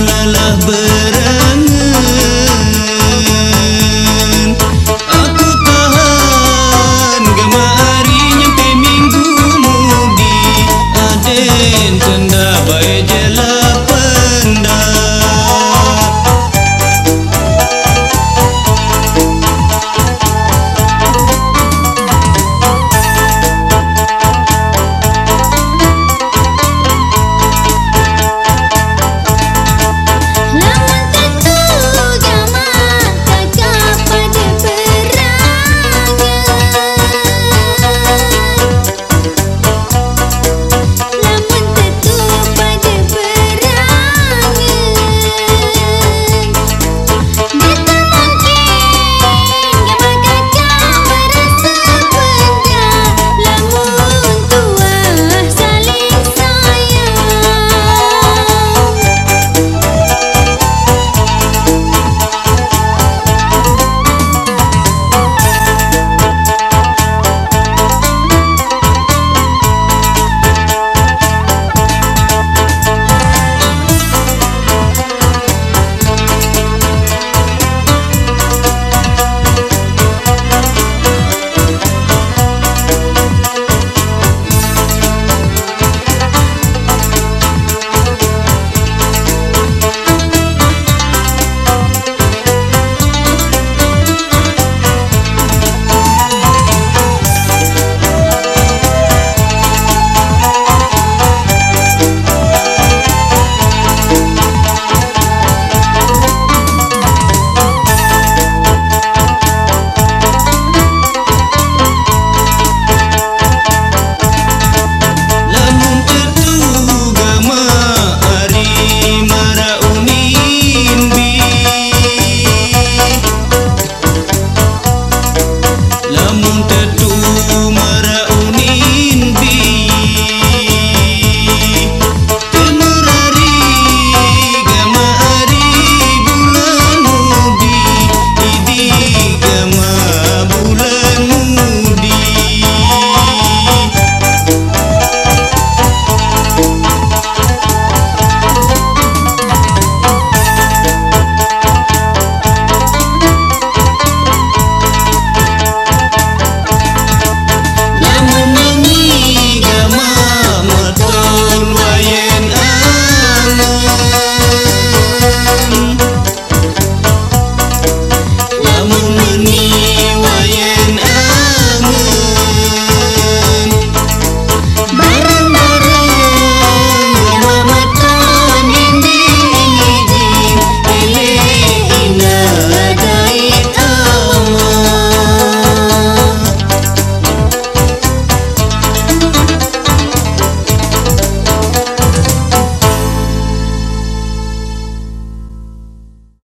mulalah ber